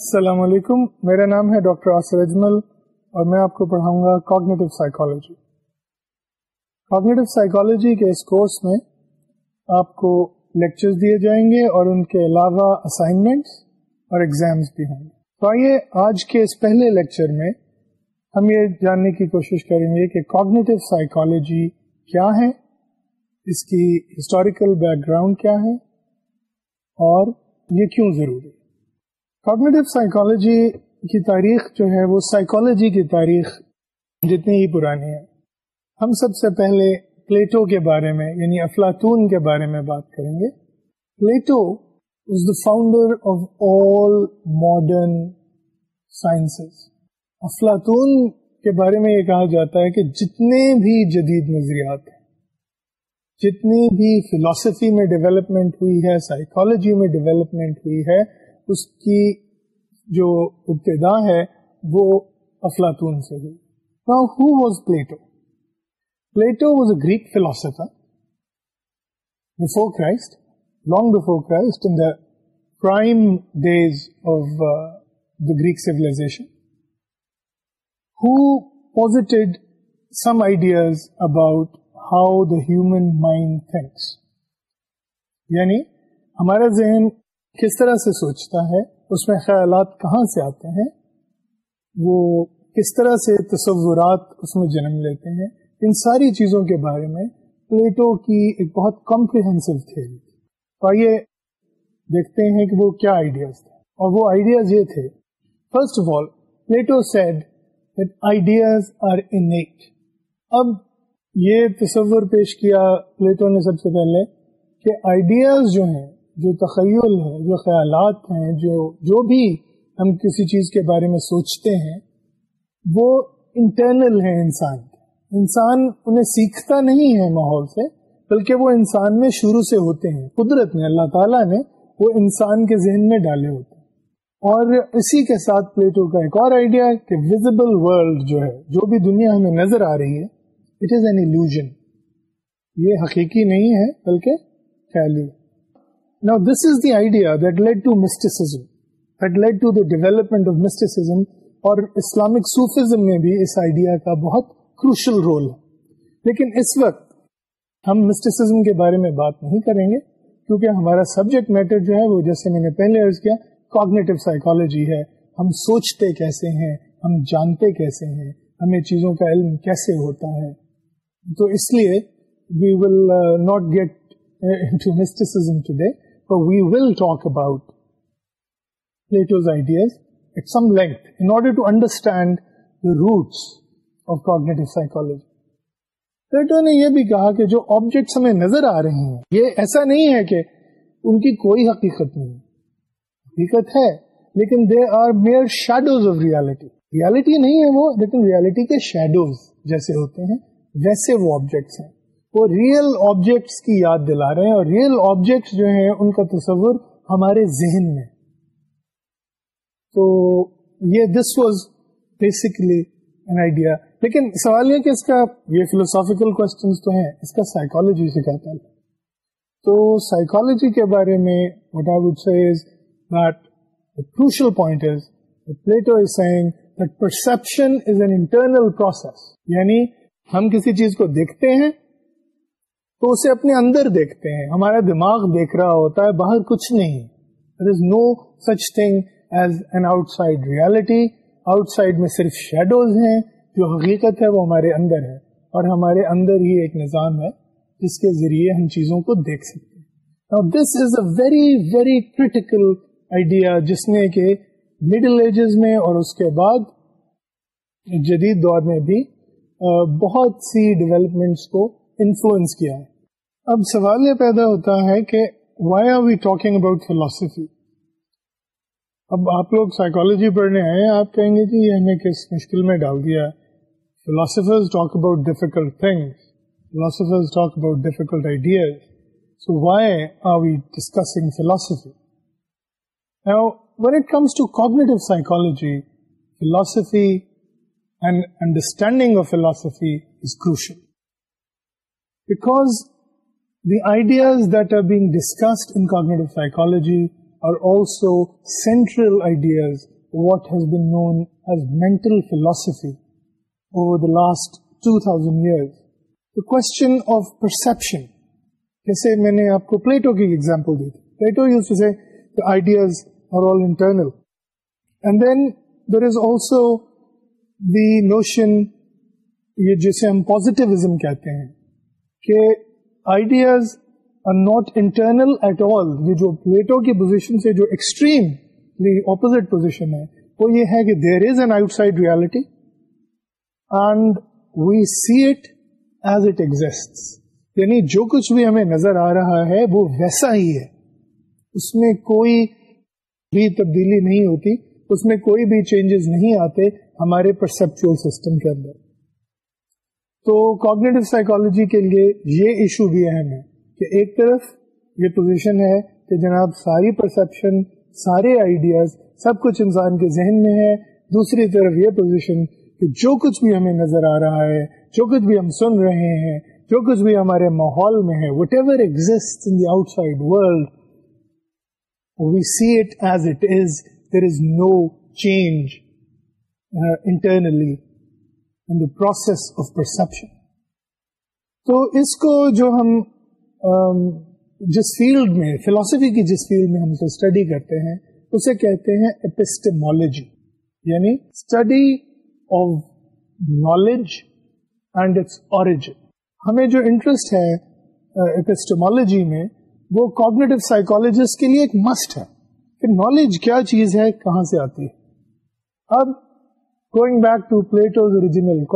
السلام علیکم میرا نام ہے ڈاکٹر آسر اجمل اور میں آپ کو پڑھاؤں گا کاگنیٹو سائیکالوجی کاگنیٹو سائیکالوجی کے اس کورس میں آپ کو لیکچرز دیے جائیں گے اور ان کے علاوہ اسائنمنٹس اور ایگزامز بھی ہوں گے تو آئیے آج کے اس پہلے لیکچر میں ہم یہ جاننے کی کوشش کریں گے کہ کوگنیٹو سائیکالوجی کیا ہے اس کی ہسٹوریکل بیک گراؤنڈ کیا ہے اور یہ کیوں ضروری ہے کاگنیٹو سائیکالوجی کی تاریخ جو ہے وہ سائیکالوجی کی تاریخ جتنی ہی پرانی ہے ہم سب سے پہلے پلیٹو کے بارے میں یعنی افلاطون کے بارے میں بات کریں گے Plato is the founder of all modern sciences افلاطون کے بارے میں یہ کہا جاتا ہے کہ جتنے بھی جدید نظریات ہیں جتنی بھی فلاسفی میں ڈیولپمنٹ ہوئی ہے سائیکالوجی میں ڈیولپمنٹ ہوئی ہے اس کی جو ابتدا ہے وہ افلاطون سے ہوئی Greek civilization who posited some ideas about how the human mind thinks یعنی ہمارا ذہن کس طرح سے سوچتا ہے اس میں خیالات کہاں سے آتے ہیں وہ کس طرح سے تصورات اس میں جنم لیتے ہیں ان ساری چیزوں کے بارے میں پلیٹو کی ایک بہت کمپریہنسو تھیوری تھی تو آئیے دیکھتے ہیں کہ وہ کیا آئیڈیاز تھے اور وہ آئیڈیاز یہ تھے first of all Plato said ideas are innate اب یہ تصور پیش کیا پلیٹو نے سب سے پہلے کہ آئیڈیاز جو ہیں جو تخیل ہے جو خیالات ہیں جو جو بھی ہم کسی چیز کے بارے میں سوچتے ہیں وہ انٹرنل ہیں انسان کے انسان انہیں سیکھتا نہیں ہے ماحول سے بلکہ وہ انسان میں شروع سے ہوتے ہیں قدرت میں اللہ تعالیٰ نے وہ انسان کے ذہن میں ڈالے ہوتے ہیں اور اسی کے ساتھ پلیٹو کا ایک اور آئیڈیا ہے کہ ویزبل ورلڈ جو ہے جو بھی دنیا ہمیں نظر آ رہی ہے اٹ از این ایلوژن یہ حقیقی نہیں ہے بلکہ خیالی ہے Now this is the the idea that that led led to to mysticism, mysticism development of اور اسلامک میں بھی اس آئیڈیا کا بہت کروشل رول ہے لیکن اس وقت ہم کے بارے میں بات نہیں کریں گے کیونکہ ہمارا سبجیکٹ میٹر جو ہے وہ جیسے میں نے پہلے عرض کیا کوگنیٹو سائیکالوجی ہے ہم سوچتے کیسے ہیں ہم جانتے کیسے ہیں ہمیں چیزوں کا علم کیسے ہوتا ہے تو اس لیے we will not get 'em today we will talk about Plato's ideas some length roots to understand roots Plato نے یہ بھی کہا کہ جو آبجیکٹس ہمیں نظر آ رہے ہیں یہ ایسا نہیں ہے کہ ان کی کوئی حقیقت نہیں حقیقت ہے لیکن they are mere shadows of reality reality نہیں ہے وہ لیکن ریالٹی کے شیڈوز جیسے ہوتے ہیں ویسے وہ آبجیکٹس ہیں وہ ریئل آبجیکٹس کی یاد دلا رہے ہیں اور ریئل آبجیکٹس جو ہیں ان کا تصور ہمارے ذہن میں تو یہ this was basically an idea لیکن سوال یہ کہ اس کا یہ فلوسافیکل کوشچنس تو ہیں اس کا سائیکالوجی سے کیا تعلق تو سائیکالوجی کے بارے میں واٹ انٹرنل پروسیس یعنی ہم کسی چیز کو دیکھتے ہیں تو اسے اپنے اندر دیکھتے ہیں ہمارا دماغ دیکھ رہا ہوتا ہے باہر کچھ نہیں آؤٹ سائڈ میں صرف شیڈوز ہیں جو حقیقت ہے وہ ہمارے اندر ہے اور ہمارے اندر ہی ایک نظام ہے جس کے ذریعے ہم چیزوں کو دیکھ سکتے ہیں this is a very very critical idea جس نے کہ مڈل ایجز میں اور اس کے بعد جدید دور میں بھی بہت سی ڈیولپمنٹس کو انفلوئنس کیا ہے اب سوال یہ پیدا ہوتا ہے کہ why are we talking about philosophy اب آپ لوگ سائیکالوجی پڑھنے آئے آپ کہیں گے کہ جی یہ ہمیں کس مشکل میں ڈال دیا philosophers talk about difficult things philosophers talk about difficult ideas so why are we discussing philosophy when it comes to cognitive psychology philosophy and understanding of philosophy is crucial because the I discussed in کا last two thousand years کو example دی تھی Plato's internal and then there is also the جسے ہم positivism کہتے ہیں کہ ideas not internal at all یہ جو پلیٹو کی پوزیشن سے جو اپوزٹ پوزیشن ہے وہ یہ ہے کہ there is an outside reality and we see it as it exist یعنی جو کچھ بھی ہمیں نظر آ رہا ہے وہ ویسا ہی ہے اس میں کوئی بھی تبدیلی نہیں ہوتی اس میں کوئی بھی چینجز نہیں آتے ہمارے پرسپچل سسٹم کے اندر تو کوگنیٹو کے لیے یہ ایشو بھی اہم ہے کہ ایک طرف یہ پوزیشن ہے کہ جناب ساری پرسپشن سارے آئیڈیاز سب کچھ انسان کے ذہن میں ہے دوسری طرف یہ پوزیشن کہ جو کچھ بھی ہمیں نظر آ رہا ہے جو کچھ بھی ہم سن رہے ہیں جو کچھ بھی ہمارے ماحول میں ہے whatever exist in outside world we see it as it is there is no change internally process of perception تو اس کو جو ہم جس فیلڈ میں فلاسفی کی جس فیلڈ میں ہم کو اسٹڈی کرتے ہیں اسے کہتے ہیں اپسٹمالوجی یعنی study of knowledge and its origin ہمیں جو انٹرسٹ ہے اپسٹمالوجی میں وہ کوگنیٹو سائیکولوجسٹ کے لیے ایک مسٹ ہے کہ نالج کیا چیز ہے کہاں سے آتی ہے اب going back to Plato's Plato's original original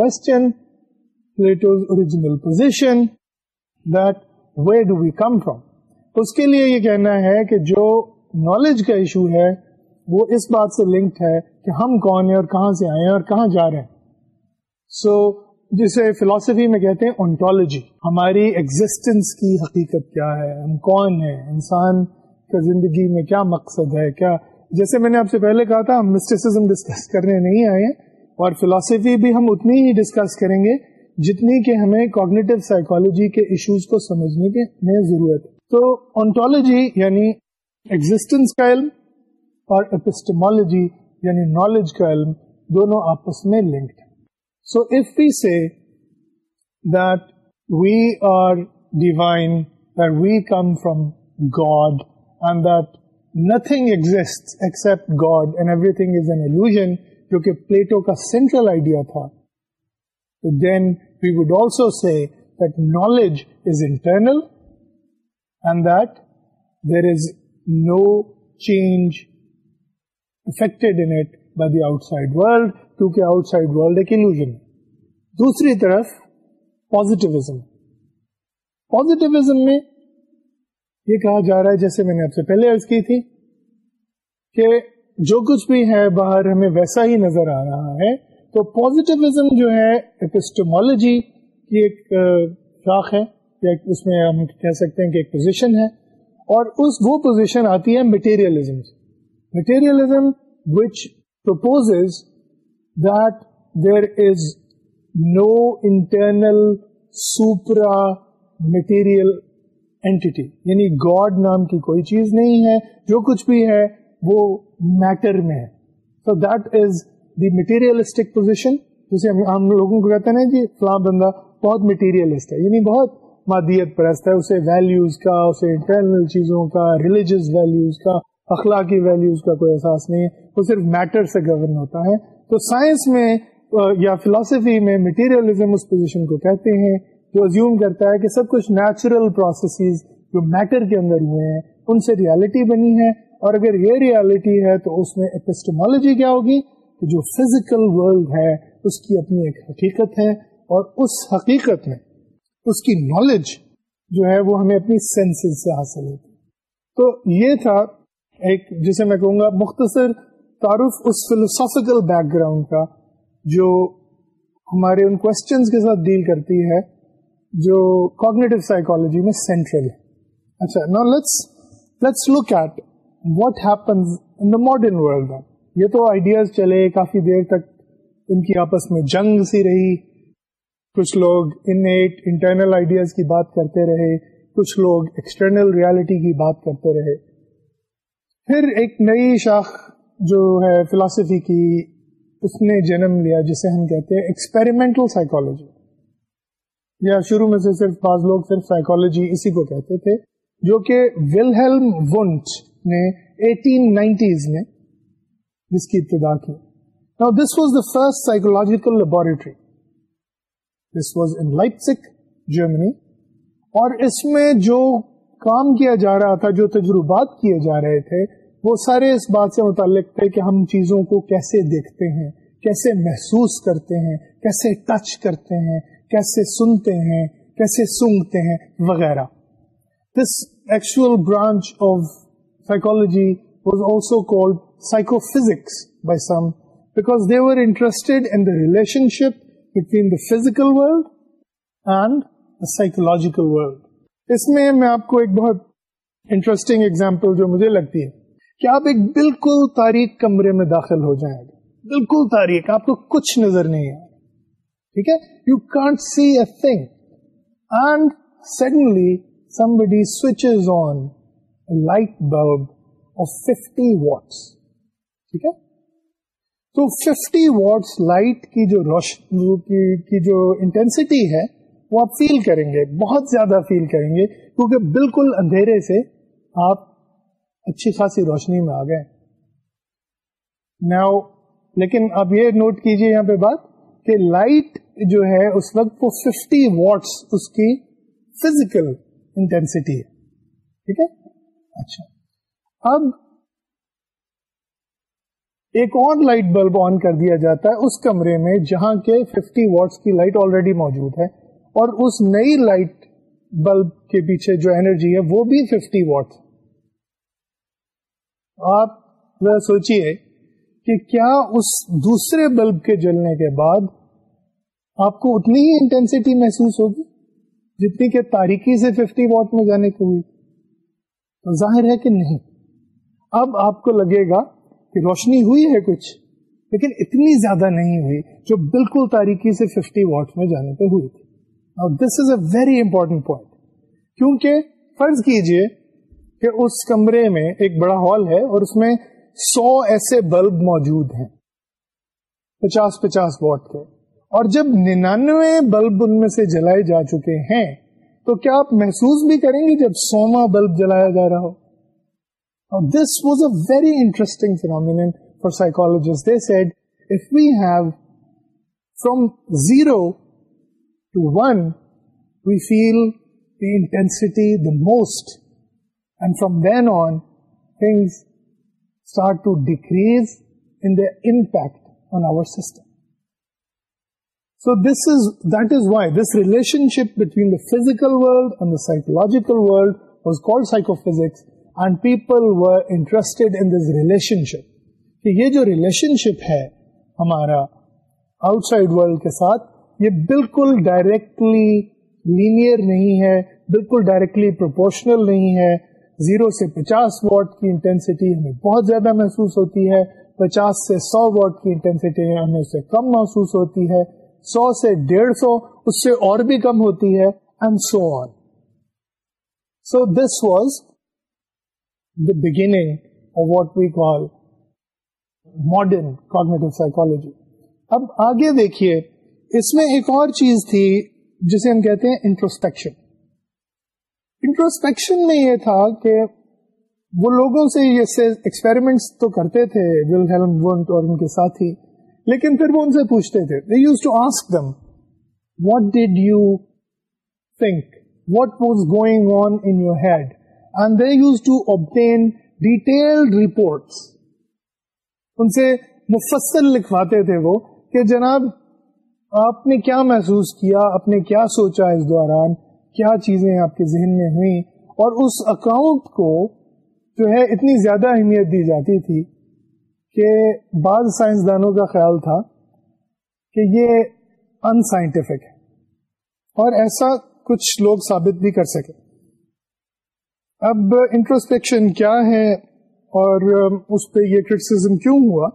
question, position, that where do we come from? اس کے لیے یہ کہنا ہے کہ جو نالج کا ایشو ہے وہ اس بات سے لنکڈ ہے کہ ہم کون ہیں اور کہاں سے آئے ہیں اور کہاں جا رہے ہیں سو جسے فلاسفی میں کہتے ہیں اونٹالوجی ہماری ایگزٹینس کی حقیقت کیا ہے ہم کون ہیں انسان کا زندگی میں کیا مقصد ہے کیا جیسے میں نے آپ سے پہلے کہا تھا ہم مسٹس ڈسکس کرنے نہیں آئے ہیں اور فلاسفی بھی ہم اتنی ہی ڈسکس کریں گے جتنی کہ ہمیں کوگنیٹو سائیکالوجی کے ایشوز کو سمجھنے کے کی ضرورت ہے تو اونٹالوجی یعنی ایگزٹینس کا علم اور اپسٹمالوجی یعنی نالج کا علم دونوں آپس میں linked so if we say that we are divine that we come from God and that nothing exist except God and everything is an illusion Plato کا سینٹرل آئیڈیا تھا then we would also say internal and that there is no change affect it by the outside world کیونکہ outside world ایک illusion دوسری طرف positivism پوزیٹیوزم میں یہ کہا جا رہا ہے جیسے میں نے آپ سے پہلے عرض کی تھی کہ جو کچھ بھی ہے باہر ہمیں ویسا ہی نظر آ رہا ہے تو پوزیٹیوزم جو ہے اپسٹمالوجی کی ایک شاخ ہے یا اس میں ہم کہہ سکتے ہیں کہ ایک پوزیشن ہے اور اس وہ پوزیشن آتی ہے سے materialism which propose that there is no internal supra material entity یعنی گاڈ نام کی کوئی چیز نہیں ہے جو کچھ بھی ہے وہ میٹر میں ہے so that is the materialistic position جسے ہم عام لوگوں کو کہتے ہیں کہ جی، فلاں بندہ بہت مٹیریلسٹ ہے یعنی بہت مادیت پرست ہے اسے ویلیوز کا اسے انٹرنل چیزوں کا ریلیجس ویلیوز کا اخلاقی ویلیوز کا کوئی احساس نہیں ہے وہ صرف میٹر سے گورن ہوتا ہے تو سائنس میں یا فلاسفی میں مٹیریلزم اس پوزیشن کو کہتے ہیں جو ازیوم کرتا ہے کہ سب کچھ نیچرل پروسیسز جو میٹر کے اندر ہوئے ہیں ان سے ریالٹی بنی ہے اور اگر یہ ریالٹی ہے تو اس میں اپسٹمالوجی کیا ہوگی کہ جو فزیکل ورلڈ ہے اس کی اپنی ایک حقیقت ہے اور اس حقیقت میں اس کی نالج جو ہے وہ ہمیں اپنی سینسز سے حاصل ہوتی تو یہ تھا ایک جسے میں کہوں گا مختصر تعارف اس فلوسافیکل بیک گراؤنڈ کا جو ہمارے ان کوشچنس کے ساتھ ڈیل کرتی ہے جو کوگنیٹو سائیکولوجی میں سینٹرل ہے اچھا نا let's let's look at what happens in the modern world یہ تو آئیڈیاز چلے کافی دیر تک ان کی آپس میں جنگ سی رہی کچھ لوگ ان انٹرنل آئیڈیاز کی بات کرتے رہے کچھ لوگ ایکسٹرنل ریالٹی کی بات کرتے رہے پھر ایک نئی شاخ جو ہے فلاسفی کی اس نے جنم لیا جسے ہم کہتے ہیں ایکسپیریمنٹل سائیکالوجی یا شروع میں سے صرف بعض لوگ صرف سائیکالوجی اسی کو کہتے تھے جو کہ ول ہیلم ونٹ نے ایٹین نائنٹیز میں جس کی ابتدا کی psychological this was the first psychological laboratory this was in جو کام کیا جا رہا تھا جو تجربات کیے جا رہے تھے وہ سارے اس بات سے متعلق تھے کہ ہم چیزوں کو کیسے دیکھتے ہیں کیسے محسوس کرتے ہیں کیسے ٹچ کرتے ہیں کیسے سنتے ہیں کیسے سونگتے ہیں وغیرہ this actual branch of world was also psychological physical اس میں میں آپ کو ایک بہت انٹرسٹنگ ایگزامپل جو مجھے لگتی ہے کہ آپ ایک بالکل تاریخ کمرے میں داخل ہو جائیں گے بالکل تاریخ آپ کو کچھ نظر نہیں ہے ٹھیک ہے you can't see a thing and suddenly somebody switches on light bulb of fifty watts ٹھیک ہے تو ففٹی واٹس لائٹ کی جو روشنی کی جو انٹینسٹی ہے وہ آپ فیل کریں گے بہت زیادہ فیل کریں گے کیونکہ بالکل اندھیرے سے آپ اچھی خاصی روشنی میں آ گئے نیا لیکن آپ یہ نوٹ کیجئے یہاں پہ بات کہ لائٹ جو ہے اس وقت وہ 50 واٹس اس کی فزیکل انٹینسٹی ہے ٹھیک ہے اچھا اب ایک اور لائٹ بلب آن کر دیا جاتا ہے اس کمرے میں جہاں کے ففٹی واٹس کی لائٹ آلریڈی موجود ہے اور اس نئی لائٹ بلب کے پیچھے جو انرجی ہے وہ بھی ففٹی واٹ آپ سوچئے کہ کیا اس دوسرے بلب کے جلنے کے بعد آپ کو اتنی ہی انٹینسٹی محسوس ہوگی جتنی کہ تاریخی سے ففٹی واٹ میں جانے کی ہوئی ظاہر ہے کہ نہیں اب آپ کو لگے گا کہ روشنی ہوئی ہے کچھ لیکن اتنی زیادہ نہیں ہوئی جو بالکل تاریخی سے 50 واٹ میں جانے پہ ہوئی تھی this is a very important point کیونکہ فرض کیجئے کہ اس کمرے میں ایک بڑا ہال ہے اور اس میں سو ایسے بلب موجود ہیں پچاس پچاس واٹ کے اور جب ننانوے بلب ان میں سے جلائے جا چکے ہیں تو کیا آپ محسوس بھی کریں گے جب سوما بلب جلایا جا رہا ہو this was a very interesting phenomenon for psychologist they said if we have from zero to one we feel the intensity the most and from then on things start to decrease in the impact on our system so this is that is why this relationship between the physiological یہ جو relation شپ ہے ہمارا out side کے ساتھ یہ بالکل ڈائریکٹلیئر نہیں ہے بالکل ڈائریکٹلی پر نہیں ہے زیرو سے پچاس واٹ کی انٹینسٹی ہمیں بہت زیادہ محسوس ہوتی ہے پچاس سے سو واٹ کی انٹینسٹی ہمیں اس سے کم محسوس ہوتی ہے سو سے ڈیڑھ سو اس سے اور بھی کم ہوتی ہے and so on so this was the beginning call modern cognitive psychology اب آگے دیکھیے اس میں ایک اور چیز تھی جسے ہم کہتے ہیں انٹروسپیکشن انٹروسپیکشن میں یہ تھا کہ وہ لوگوں سے جیسے تو کرتے تھے ول ہیلن ونٹ اور ان کے ساتھی لیکن پھر وہ ان سے پوچھتے تھے they use to ask them what did you think what was going on in your head and they use to obtain detailed reports ان سے مفصل لکھواتے تھے وہ کہ جناب آپ نے کیا محسوس کیا آپ نے کیا سوچا اس دوران کیا چیزیں آپ کے ذہن میں ہوئی اور اس اکاؤنٹ کو جو ہے اتنی زیادہ اہمیت دی جاتی تھی کہ بعض سائنسدانوں کا خیال تھا کہ یہ ان سائنٹیفک ہے اور ایسا کچھ لوگ ثابت بھی کر سکے اب انٹروسپیکشن کیا ہے اور اس پہ یہ کرٹیسم کیوں ہوا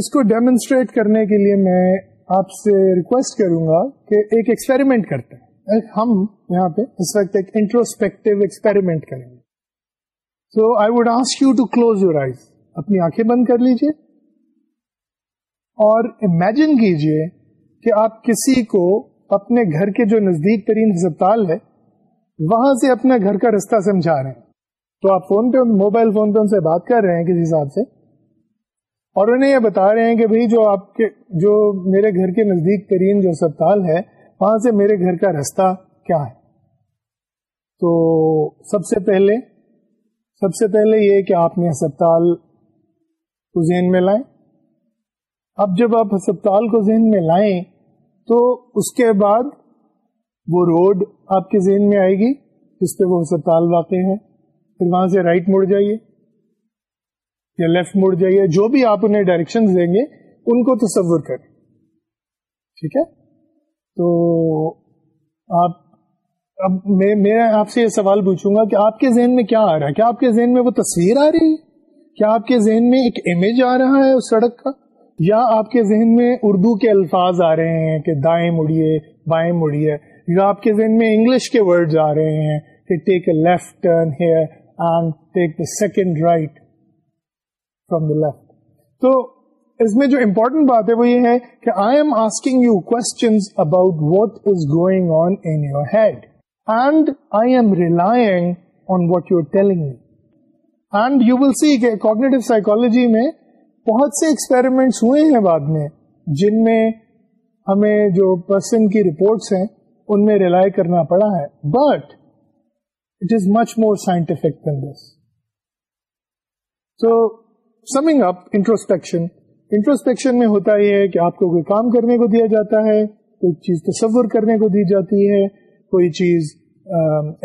اس کو ڈیمونسٹریٹ کرنے کے لیے میں آپ سے ریکویسٹ کروں گا کہ ایک ایکسپیریمنٹ کرتے ہیں ہم یہاں پہ اس وقت ایک انٹروسپیکٹو ایکسپیریمنٹ کریں گے so I would ask you to close your eyes اپنی آنکھیں بند کر لیجیے اور امیجن کیجیے کہ آپ کسی کو اپنے گھر کے جو نزدیک ترین ہسپتال ہے وہاں سے اپنا گھر کا رستہ سمجھا رہے ہیں تو آپ فون پہ موبائل فون پہ ان سے بات کر رہے ہیں کسی حساب سے اور انہیں یہ بتا رہے ہیں کہ بھائی جو آپ کے جو میرے گھر کے نزدیک ترین جو ہسپتال ہے وہاں سے میرے گھر کا رستہ کیا ہے تو سب سے پہلے سب سے پہلے یہ کہ آپ نے ہسپتال کو ذہن میں لائیں اب جب آپ ہسپتال کو ذہن میں لائیں تو اس کے بعد وہ روڈ آپ کے ذہن میں آئے گی جس پہ وہ ہسپتال واقع ہے پھر وہاں سے رائٹ مڑ جائیے یا لیفٹ مڑ جائیے جو بھی آپ انہیں ڈائریکشن دیں گے ان کو تصور کریں ٹھیک ہے تو آپ اب میں آپ سے یہ سوال پوچھوں گا کہ آپ کے ذہن میں کیا آ رہا ہے کیا آپ کے ذہن میں وہ تصویر آ رہی ہے کیا آپ کے ذہن میں ایک امیج آ رہا ہے اس سڑک کا یا آپ کے ذہن میں اردو کے الفاظ آ رہے ہیں کہ دائیں مڑیے بائیں مڑیے یا آپ کے ذہن میں انگلش کے ورڈ آ رہے ہیں left turn here and take the second right from the left تو اس میں جو امپورٹنٹ بات ہے وہ یہ ہے کہ I am asking you question about what is going on in your head and I am relying on what you telling and you will see کہ کوگنیٹو سائیکالوجی میں بہت سے ایکسپیریمنٹس ہوئے ہیں بعد میں جن میں ہمیں جو پرسن کی رپورٹس ہیں ان میں ریلائی کرنا پڑا ہے but it is much more scientific than this so summing up introspection introspection میں ہوتا یہ ہے کہ آپ کو کوئی کام کرنے کو دیا جاتا ہے کوئی چیز تصور کرنے کو دی جاتی ہے کوئی چیز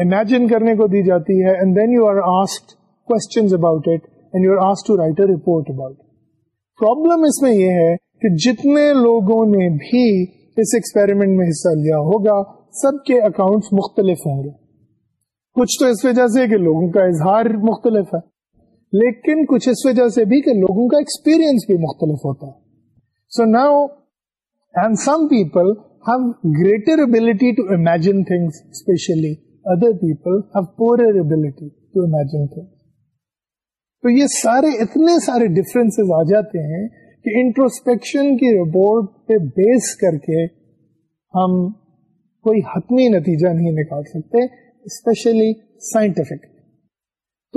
امیجن کرنے کو دی جاتی ہے and then you are asked report about کہ جتنے لوگوں نے بھی اس ایکسپریمنٹ میں حصہ لیا ہوگا سب کے اکاؤنٹ مختلف ہوں گے کچھ تو اس وجہ سے کہ لوگوں کا اظہار مختلف ہے لیکن کچھ اس وجہ سے بھی کہ لوگوں کا ایکسپیرئنس بھی مختلف ہوتا ہے so now and some people have greater ability things especially other people have poorer ability تو یہ سارے اتنے سارے ڈفرینس آ جاتے ہیں کہ انٹروسپیکشن کی رپورٹ پہ بیس کر کے ہم کوئی حتمی نتیجہ نہیں نکال سکتے اسپیشلی سائنٹیفک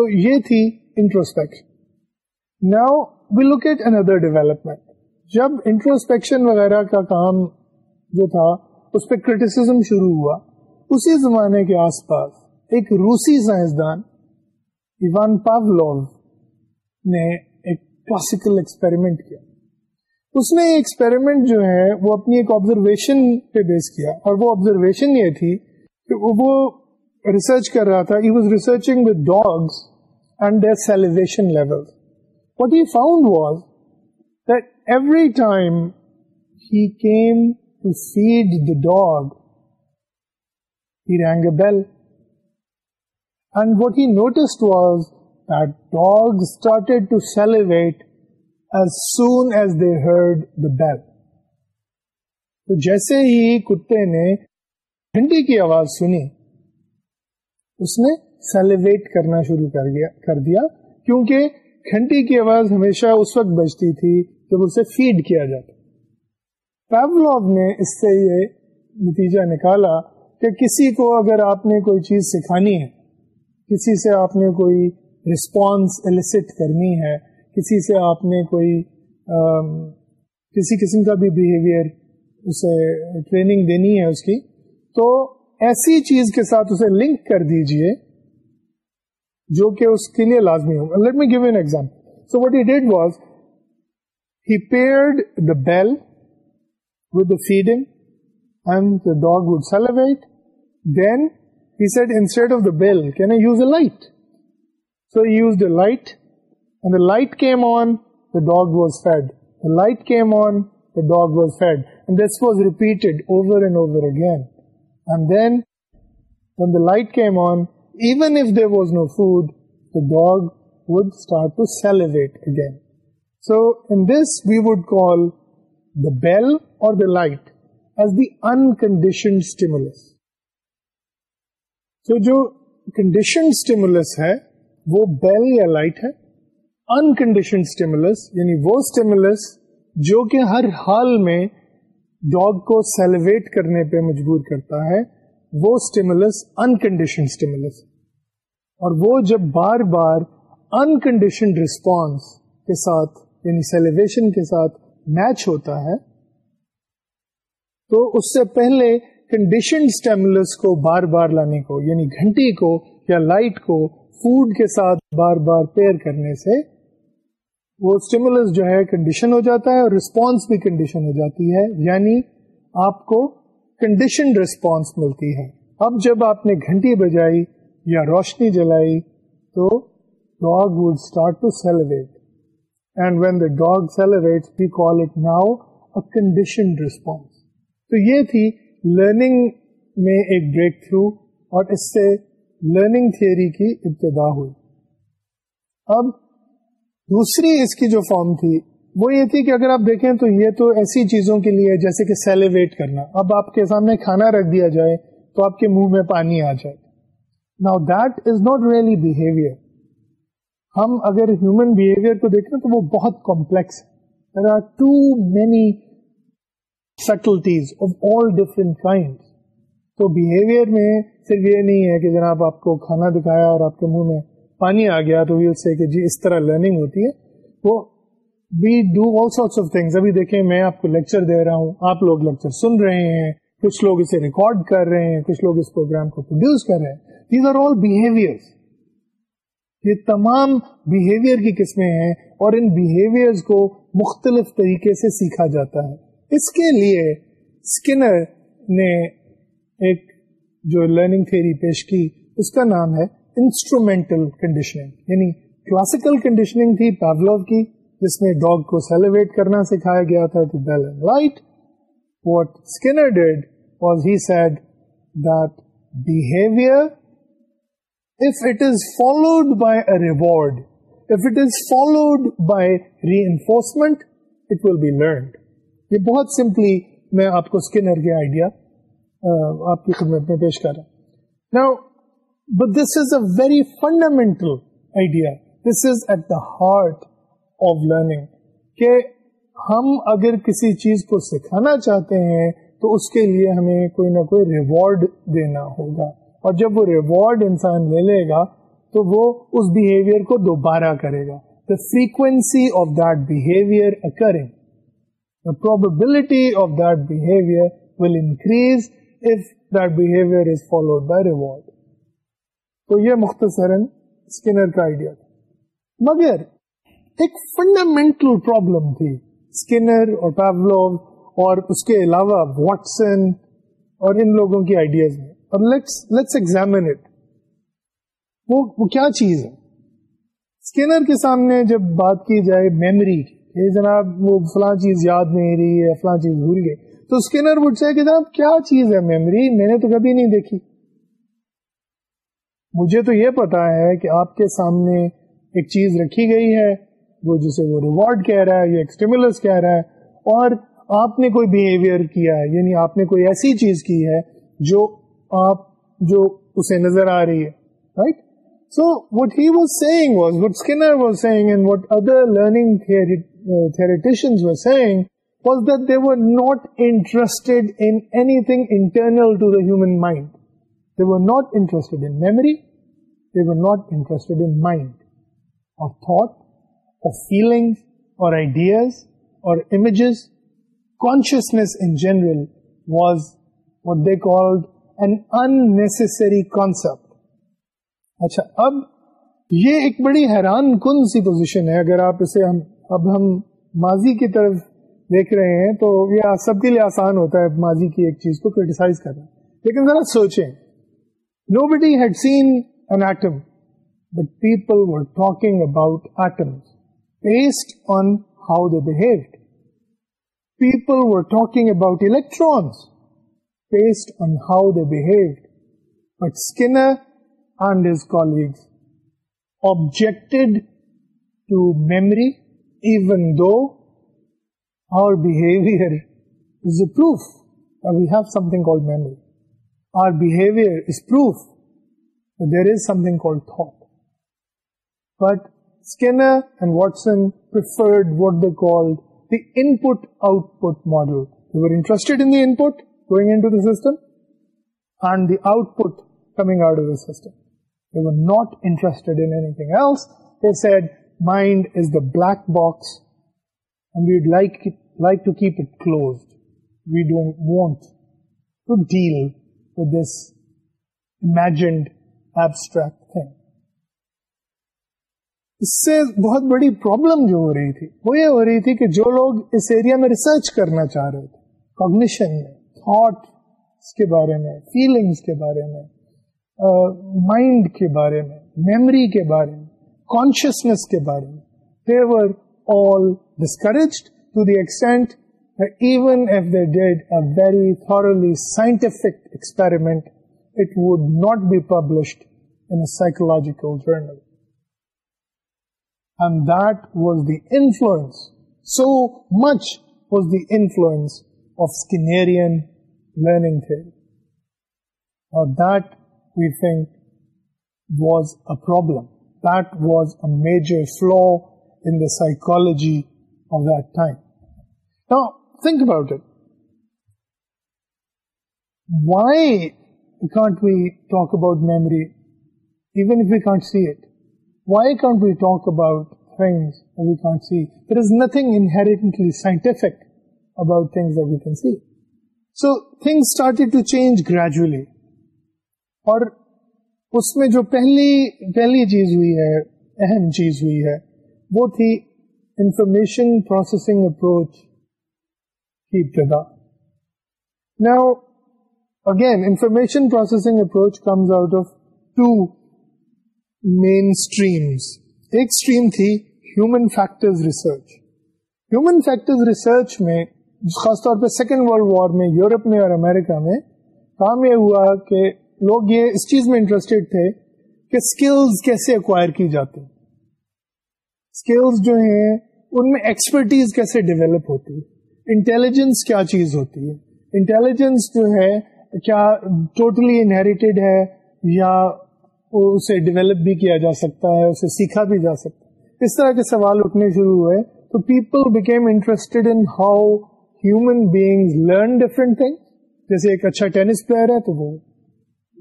تو یہ تھی introspection now we look at another development جب انٹروسپیکشن وغیرہ کا کام جو تھا اس پہ کریٹیسم شروع ہوا اسی زمانے کے آس پاس ایک روسی سائنسدان ایوان پاو نے ایک کلاسیکل ایکسپیریمنٹ کیا اس نے ایکسپیریمنٹ جو ہے وہ اپنی ایک آبزرویشن پہ بیس کیا اور وہ آبزرویشن یہ تھی کہ وہ ریسرچ کر رہا تھا he was that every time he came to feed the dog he rang a bell and what he noticed was that dogs started to salivate as as soon they heard the bell. جیسے ہی کتے اس نے salivate کرنا شروع کر دیا کیونکہ گھنٹی کی آواز ہمیشہ اس وقت بجتی تھی جب اسے فیڈ کیا جاتا پیولوب نے اس سے یہ نتیجہ نکالا کہ کسی کو اگر آپ نے کوئی چیز سکھانی ہے کسی سے آپ نے کوئی رسپانس ایلسٹ کرنی ہے کسی سے آپ نے کوئی کسی قسم کا بھی بہیویئر اسے ٹریننگ دینی ہے اس کی تو ایسی چیز کے ساتھ اسے لنک کر دیجئے جو کہ اس کے لیے لازمی ہو let me give an exam so what he did was he paired the bell with the feeding and the dog would celebrate then he said instead of the bell can a use a light light lime on was fed came on was fed this was repeat then the light came on even if there was no food the dog celebrate again so this we و بیل اور light as the انکنڈیشنس سو جو conditions ہے وہ بیل یا light ہے unconditioned یعنی جو کہ ہر حال میں ڈاگ کو سیلیویٹ کرنے پہ مجبور کرتا ہے وہ اسٹیمولس انکنڈیشن اسٹیمولس اور وہ جب بار بار ریسپانس کے ساتھ یعنی سیلیویشن کے ساتھ میچ ہوتا ہے تو اس سے پہلے کنڈیشنڈ اسٹیمولس کو بار بار لانے کو یعنی گھنٹی کو یا لائٹ کو فوڈ کے ساتھ بار بار پیئر کرنے سے وہ اسٹیمولس جو ہے کنڈیشن ہو جاتا ہے اور رسپانس بھی کنڈیشن ہو جاتی ہے یعنی آپ کو کنڈیشن رسپانس ملتی ہے اب جب آپ نے گھنٹی بجائی یا روشنی جلائی تو dog would start to celebrate and when the dog celebrate we call it now a condition response تو یہ تھی لرننگ میں ایک بریک تھرو اور اس سے لرننگ تھیئری کی ابتدا ہوئی اب دوسری اس کی جو فارم تھی وہ یہ تھی کہ اگر آپ دیکھیں تو یہ تو ایسی چیزوں کے لیے جیسے کہ سیلیویٹ کرنا اب آپ کے سامنے کھانا رکھ دیا جائے تو آپ کے منہ میں پانی آ جائے نا that is not really behaviour ہم اگر ہیومن بہیویئر کو دیکھیں تو وہ بہت complex there are too many faculties of all different kind تو بہیویئر میں صرف یہ نہیں ہے کہ جناب آپ کو کھانا دکھایا اور آپ کے منہ میں پانی آ گیا تو ویل سے کہ جی اس طرح لرننگ ہوتی ہے وہ do all sorts of things ابھی دیکھیں میں آپ کو لیکچر دے رہا ہوں آپ لوگ لیکچر سن رہے ہیں کچھ لوگ اسے ریکارڈ کر رہے ہیں کچھ لوگ اس پروگرام کو پروڈیوس کر رہے ہیں دیز آر آل بہیویئر یہ تمام بہیویئر کی قسمیں ہیں اور ان بہیویئر کو مختلف طریقے سے سیکھا جاتا ہے اس کے لیے اسکنر نے ایک جو لرننگ تھیری پیش کی اس کا نام ہے انسٹرومینٹل کنڈیشننگ یعنی کلاسیکل کنڈیشننگ تھی پیولو کی جس میں ڈاگ کو سیلیبریٹ کرنا سکھایا گیا تھا to bell and light what Skinner did was he said that behaviour if it is followed by a reward if it is followed by reinforcement it will be learned یہ بہت simply میں آپ کو Skinner کے idea آپ کی خدمت میں پیش کر رہا ہوں نا but this is a very fundamental idea this is at the heart of learning کہ ہم اگر کسی چیز کو سکھانا چاہتے ہیں تو اس کے لیے ہمیں کوئی نہ کوئی ریوارڈ دینا ہوگا اور جب وہ ریوارڈ انسان لے لے گا تو وہ اس بہیویئر کو دوبارہ کرے گا the frequency of that behaviour occurring of that behaviour will increase if that behavior is followed by reward مگر ایک پیولو اور اس کے علاوہ واٹسن اور ان لوگوں کی آئیڈیاز میں کیا چیز ہے اسکنر کے سامنے جب بات کی جائے میموری کی جناب وہ فلاں چیز یاد نہیں رہی ہے فلاں چیز بھول گئی تو اسکنر وڈ سے کہ جناب کیا چیز ہے میموری میں نے تو کبھی نہیں دیکھی مجھے تو یہ پتا ہے کہ آپ کے سامنے ایک چیز رکھی گئی ہے وہ جسے وہ ریوارڈ کہہ رہا ہے یا ایکسٹیمولس کہہ رہا ہے اور آپ نے کوئی بیہیویئر کیا ہے یعنی آپ نے کوئی ایسی چیز کی ہے جو آپ جو اسے نظر آ رہی ہے right so what he was seeing was what Skinner was seeing and what other learning theoretician was seeing اچھا اب یہ ایک بڑی حیران کن سی پوزیشن ہے اگر آپ اسے ہم اب ہم ماضی کی طرف دیکھ رہے ہیں تو یہ سب کے لیے آسان ہوتا ہے ماضی کی ایک چیز کو کریٹیسائز کرنا لیکن ذرا سوچیں nobody had seen an atom but people were talking about atoms based on how they behaved people were talking about electrons based on how they behaved but Skinner and his colleagues objected to memory even though our behaviour we have something our behave there is something the input پاڈلسٹیڈ into some and the output of the system you are not interest mind is the black box like to keep it We we want want to deal this imagined abstract thing اس سے بہت بڑی problem جو ہو رہی تھی وہ یہ ہو رہی تھی کہ جو لوگ اس ایریا میں ریسرچ کرنا چاہ رہے تھے فیلنگس کے بارے میں مائنڈ uh, کے بارے میں میمری کے بارے میں کانشیسنیس کے بارے میں they were all discouraged even did a very thoroughly scientific experiment would not be published in psychological journals so much was دیئنس تھے think was a problem this a major flaw in the psychology of time Now, think about it. Why can't we talk about memory, even if we can't see it? Why can't we talk about things that we can't see? There is nothing inherently scientific about things that we can see. So, things started to change gradually. اور اس میں جو پہلی پہلی چیز ہوئی ہے اہم چیز ہوئی ہے وہ تھی انفارمیشن پروسیسنگ اپروچ ابتدا نا again information processing approach comes out of two main streams ایک اسٹریم تھی ہیومن فیکٹرچ ہیومن فیکٹرچ میں خاص طور پہ سیکنڈ ورلڈ وار میں یورپ میں اور امریکہ میں کام یہ ہوا کہ لوگ یہ اس چیز میں انٹرسٹیڈ تھے کہ اسکلز کیسے اکوائر کی جاتی اسکلز جو ہیں ان میں ایکسپرٹیز کیسے ڈیولپ ہوتی ہے انٹیلیجنس کیا چیز ہوتی ہے انٹیلیجنس جو ہے کیا ٹوٹلی انہیریٹیڈ ہے یا اسے ڈیولپ بھی کیا جا سکتا ہے اسے سیکھا بھی جا سکتا ہے اس طرح کے سوال اٹھنے شروع ہوئے تو people became interested in how human being learn different thing جیسے ایک اچھا ٹینس پلیئر ہے تو وہ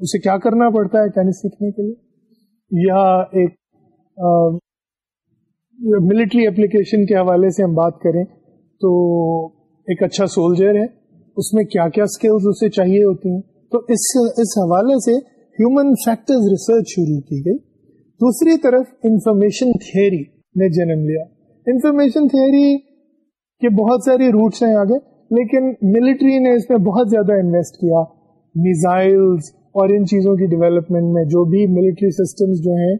اسے کیا کرنا پڑتا ہے ٹینس سیکھنے کے لیے یا ایک ملٹری اپلیکیشن کے حوالے سے ہم بات کریں تو ایک اچھا سولجر ہے اس میں کیا کیا اسکلز اسے چاہیے ہوتی ہیں تو اس اس حوالے سے ہیومن ریسرچ شروع کی گئی دوسری طرف انفارمیشن تھیئری نے جنم لیا انفارمیشن تھیئری کے بہت ساری روٹس ہیں آگے لیکن ملٹری نے اس میں بہت زیادہ انویسٹ کیا میزائل اور ان چیزوں کی ڈیولپمنٹ میں جو بھی ملٹری سسٹمز جو ہیں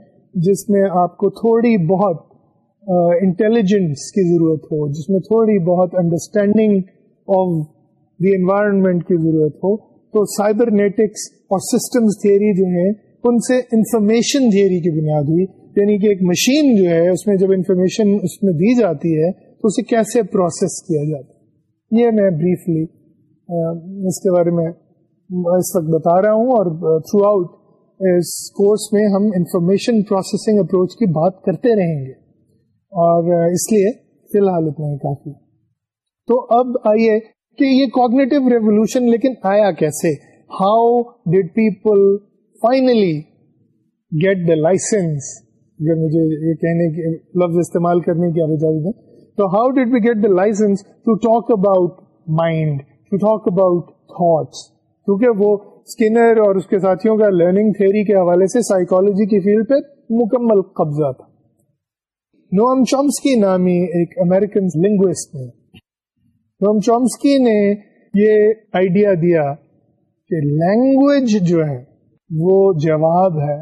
جس میں آپ کو تھوڑی بہت انٹیلیجنس کی ضرورت ہو جس میں تھوڑی بہت انڈرسٹینڈنگ آف دی انوائرمنٹ کی ضرورت ہو تو سائبر نیٹکس اور سسٹمز تھیوری جو ہیں ان سے انفارمیشن تھیئری کی بنیاد ہوئی یعنی کہ ایک مشین جو ہے اس میں جب انفارمیشن اس میں دی جاتی ہے تو اسے کیسے پروسیس کیا جاتا ہے یہ میں بریفلی اس کے بارے میں اس وقت بتا رہا ہوں اور تھرو آؤٹ اس کورس میں ہم انفارمیشن پروسیسنگ اپروچ کی بات کرتے رہیں گے اور اس لیے فی الحال اتنا ہی کافی تو اب آئیے کہ یہ کوگنیٹو ریولیوشن لیکن آیا کیسے how did people finally get the license اگر مجھے یہ کہنے کی لفظ استعمال کرنے کی آپ اجازت ہے تو how did we get the license to talk about mind to talk about thoughts کیونکہ وہ اسکنر اور اس کے ساتھیوں کا لرننگ تھیوری کے حوالے سے سائیکولوجی کی فیلڈ پہ مکمل قبضہ تھا نوم چومسکی نامی ایک امیرکن لنگویسٹ نے نوم چومسکی نے یہ آئیڈیا دیا کہ لینگویج جو ہے وہ جواب ہے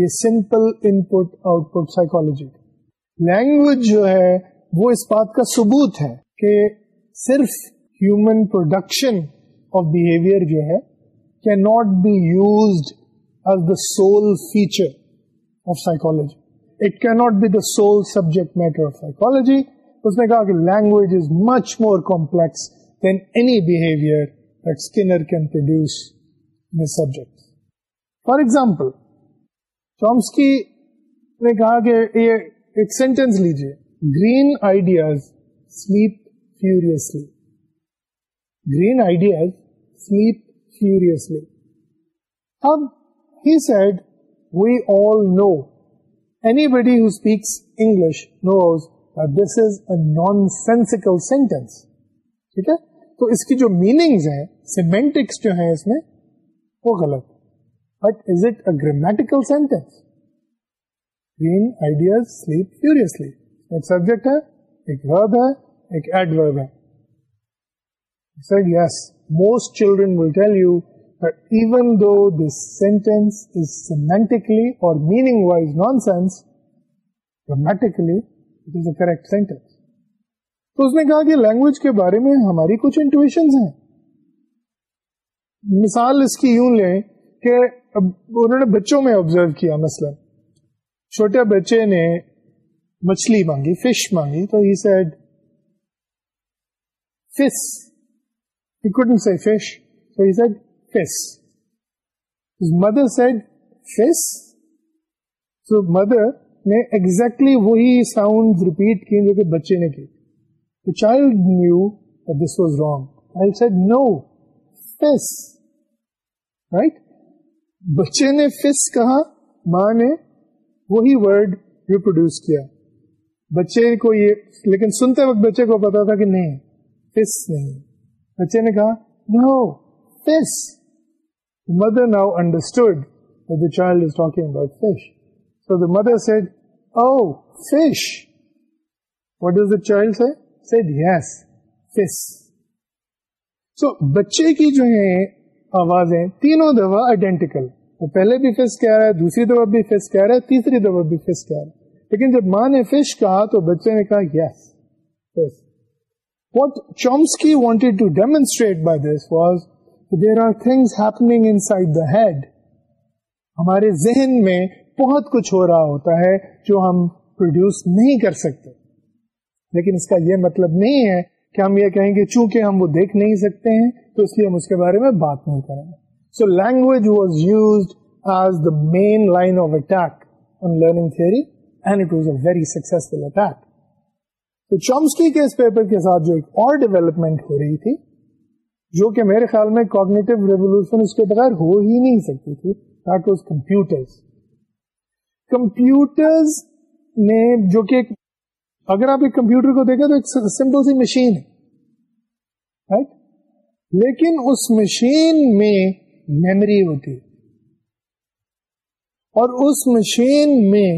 یہ simple input output psychology language جو ہے وہ اس بات کا ثبوت ہے کہ صرف ہیومن پروڈکشن آف بہیویئر جو ہے can not be used as the sole feature of psychology cannot be the sole subject matter of psychology. اس نے کہا کہ language is much more complex than any behaviour that Skinner can produce in subject for example Chomsky نے کہا کہ یہ ایک sentence لیجیے green ideas sleep furiously green ideas sleep furiously اب he said we all know نانسکل sentence جو میں وہ غلط بٹ از سلیپ فیوریسلی ایک سبجیکٹ ہے ایک ورب ہے ایک ایڈ ورب ہے But even though this sentence is semantically or meaning-wise nonsense, grammatically it is a correct sentence. تو اس نے کہا کہ لینگویج کے بارے میں ہماری کچھ انٹویشنز ہیں مثال اس کی یوں لیں کہ انہوں نے بچوں میں آبزرو کیا مثلا چھوٹے بچے نے مچھلی مانگی فش مانگی تو he said fis he couldn't see fish so said His mother said, So mother نے exactly وہی ساؤنڈ repeat کی جو کہ بچے نے کیس Right? بچے نے وہی word reproduce کیا بچے کو یہ لیکن سنتے وقت بچے کو پتا تھا کہ نہیں فیس نہیں بچے نے کہا mother understood the child is talking about fish so the mother said oh fish what is the child بچے کی جو ہیں آوازیں تینوں دفعہ آئیڈینٹیکل وہ پہلے بھی فش کہہ رہا ہے دوسری دفعہ بھی فش کہہ رہا ہے تیسری دفعہ بھی فش کہہ رہا ہے لیکن جب ماں نے فش کہا تو بچے نے کہا yes what Chomsky wanted demonstrate by this was there are things happening inside the head ہمارے ذہن میں بہت کچھ ہو رہا ہوتا ہے جو ہم پروڈیوس نہیں کر سکتے لیکن اس کا یہ مطلب نہیں ہے کہ ہم یہ کہیں گے چونکہ ہم وہ دیکھ نہیں سکتے ہیں تو اس لیے ہم اس کے بارے میں بات نہیں کریں گے so language was used as the main line of attack on learning and it was a very successful attack تو چومسکی کے اس پیپر کے ساتھ جو ایک اور ڈیولپمنٹ ہو رہی تھی جو کہ میرے خیال میں کوگنیٹو ریولیوشن اس کے بغیر ہو ہی نہیں سکتی تھی کمپیوٹرز کمپیوٹرز نے جو کہ ایک اگر آپ ایک کمپیوٹر کو دیکھیں تو ایک سمپل سی مشین ہے right? لیکن اس مشین میں میمری ہوتی اور اس مشین میں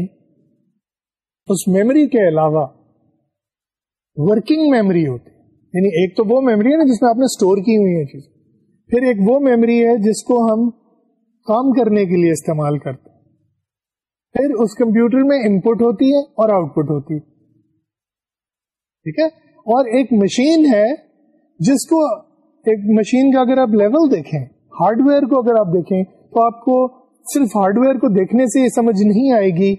اس میمری کے علاوہ ورکنگ میمری ہوتی یعنی ایک تو وہ میموری ہے نا جس میں آپ نے اسٹور کی ہوئی ہے چیز پھر ایک وہ میموری ہے جس کو ہم کام کرنے کے لیے استعمال کرتے ہیں پھر اس کمپیوٹر میں ان پٹ ہوتی ہے اور آؤٹ پٹ ہوتی ہے ٹھیک ہے اور ایک مشین ہے جس کو ایک مشین کا اگر آپ لیول دیکھیں ہارڈ ویئر کو اگر آپ دیکھیں تو آپ کو صرف ہارڈ ویئر کو دیکھنے سے یہ سمجھ نہیں آئے گی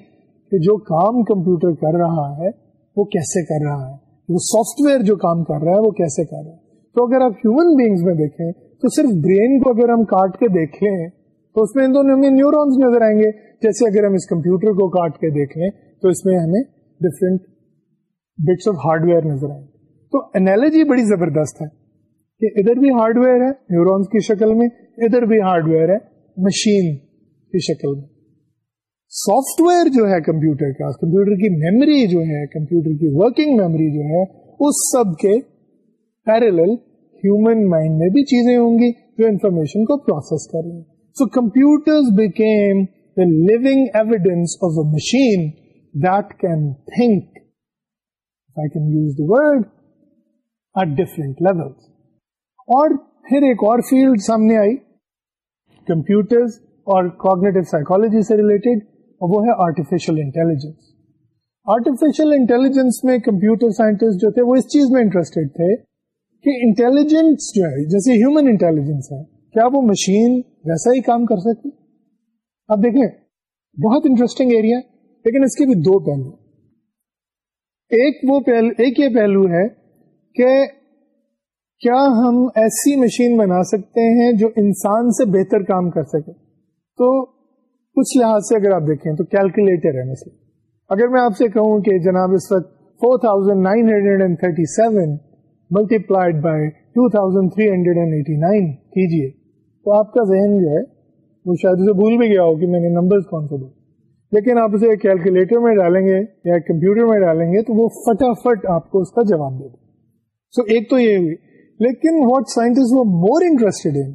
کہ جو کام کمپیوٹر کر رہا ہے وہ کیسے کر رہا ہے وہ سافٹ ویئر جو کام کر رہا ہے وہ کیسے کر رہا ہے تو اگر آپ ہیومن بینگز میں دیکھیں تو صرف برین کو اگر ہم کاٹ کے دیکھ لیں تو اس میں دونوں نیورونس نظر آئیں گے جیسے اگر ہم اس کمپیوٹر کو کاٹ کے دیکھ لیں تو اس میں ہمیں different bits of hardware نظر آئیں گے تو انالوجی بڑی زبردست ہے کہ ادھر بھی ہارڈ ویئر ہے نیورونس کی شکل میں ادھر بھی ہارڈ ویئر ہے مشین کی شکل میں سافٹ ویئر جو ہے کمپیوٹر کا کمپیوٹر کی میمری جو ہے کمپیوٹر کی ورکنگ میمری جو ہے اس سب کے پیرل ہیومن مائنڈ میں بھی چیزیں ہوں گی جو انفارمیشن کو پروسیس کریں گے so computer became the evidence of a machine that can think I can use the word at different level اور پھر ایک اور فیلڈ سامنے آئی کمپیوٹر اور کوگنیٹو سائیکولوجی سے ریلیٹڈ اور وہ ہے آرٹیفیشل انٹیلیجنس آرٹیفیشل انٹیلیجنس میں کمپیوٹر سائنٹسٹ جو تھے وہ اس چیز میں انٹرسٹیڈ تھے کہ انٹیلیجنس جو ہے جیسے ہیومن انٹیلیجنس ہے کیا وہ مشین ویسا ہی کام کر سکتی آپ دیکھیں بہت انٹرسٹنگ ایریا لیکن اس کے بھی دو پہلو ایک وہ پہلو ایک یہ پہلو ہے کہ کیا ہم ایسی مشین بنا سکتے ہیں جو انسان سے بہتر کام کر سکے تو اس لحاظ سے اگر آپ دیکھیں تو کیلکولیٹر ہے مثلا اگر میں آپ سے کہوں کہ جناب اس وقت 4937 ملٹیپلائڈ بائی 2389 کیجئے تو آپ کا ذہن جو ہے وہ شاید اسے بھول بھی گیا ہو کہ میں نے نمبرز کون سے بول لیکن آپ اسے کیلکولیٹر میں ڈالیں گے یا کمپیوٹر میں ڈالیں گے تو وہ فٹافٹ آپ کو اس کا جواب دے گا سو ایک تو یہ ہوئی لیکن واٹ سائنٹسٹ وہ more interested in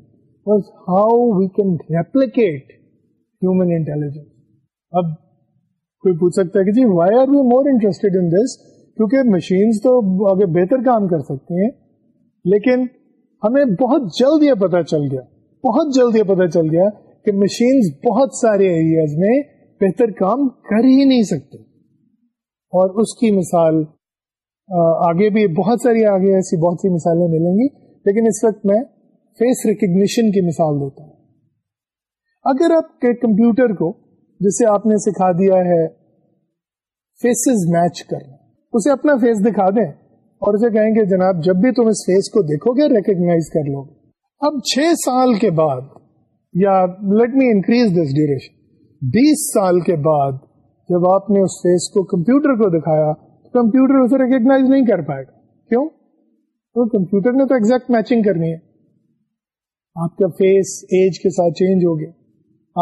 how we can replicate human intelligence اب کوئی پوچھ سکتا ہے کہ جی why are we more interested in this کیونکہ مشینز تو آگے بہتر کام کر سکتی ہیں لیکن ہمیں بہت جلد یہ پتا چل گیا بہت جلد یہ پتا چل گیا کہ مشینز بہت سارے ایریاز میں بہتر کام کر ہی نہیں سکتے اور اس کی مثال آگے بھی بہت ساری آگے ایسی بہت سی مثالیں ملیں گی لیکن اس وقت میں فیس ریکگنیشن کی مثال دیتا ہوں اگر آپ کے کمپیوٹر کو جسے آپ نے سکھا دیا ہے فیسز میچ کرنا اسے اپنا فیس دکھا دیں اور اسے کہیں گے جناب جب بھی تم اس فیس کو دیکھو گے ریکگنائز کر لو گے اب چھ سال کے بعد یا let me increase this duration بیس سال کے بعد جب آپ نے اس فیس کو کمپیوٹر کو دکھایا تو کمپیوٹر اسے ریکگنائز نہیں کر پائے گا کیوں تو کمپیوٹر نے تو ایکزیکٹ میچنگ کرنی ہے آپ کا فیس ایج کے ساتھ چینج ہو گیا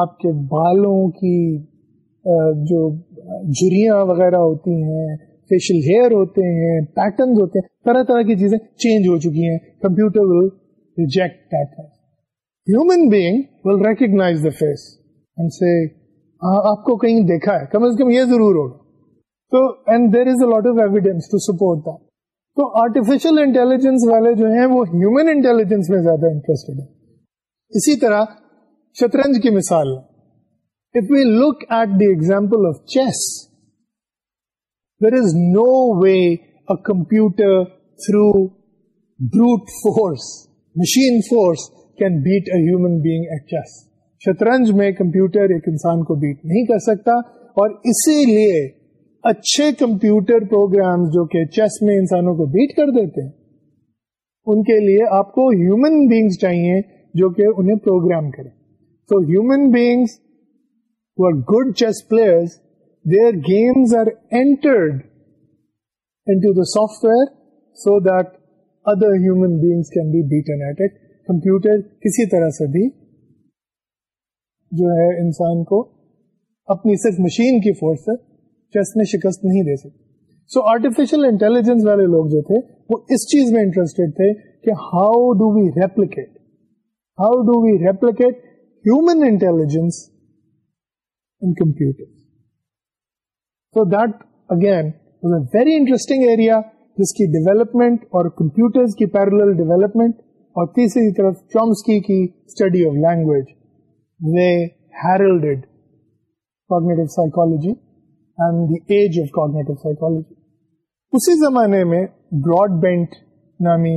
آپ کے بالوں کی جو جریاں وغیرہ ہوتی ہیں فیشل ہیئر ہوتے ہیں پیٹرنز ہوتے ہیں طرح طرح کی چیزیں چینج ہو چکی ہیں computer will reject that human being will recognise the face ہم سے آپ کو کہیں دیکھا ہے کم از کم یہ ضرور ہوگا تو and there is a lot of evidence to support the تو آرٹیفیشل انٹیلیجنس والے جو ہیں وہ ہیومن انٹیلیجنس میں زیادہ انٹرسٹڈ ہیں اسی طرح شطرنج کی مثال if we look at the example of chess there is no way computer through brute force machine force can beat human being chess شطرنج میں کمپیوٹر ایک انسان کو بیٹ نہیں کر سکتا اور اسی لیے اچھے کمپیوٹر پروگرام جو کہ چیس میں انسانوں کو بیٹ کر دیتے ہیں ان کے لیے آپ کو ہیومن بینگس چاہیے جو کہ انہیں پروگرام کریں good chess player games ordered into the saw so that other bag can beat and computer کسی طرح سے بھی جو ہے انسان کو اپنی صرف مشین کی فورس سے چیس میں شکست نہیں دے سکتی سو آرٹیفیشل انٹیلیجنس والے لوگ جو تھے وہ اس چیز میں انٹرسٹیڈ تھے کہ how do we replicate how do we replicate human intelligence in computers. So that again was a very interesting area جس کی ڈیولپمنٹ اور کمپیوٹرز کی پیرل ڈیولپمنٹ اور تیسری طرف چومسکی کی study of language way heralded cognitive psychology and the age of cognitive psychology اسی زمانے میں براڈ بینٹ نامی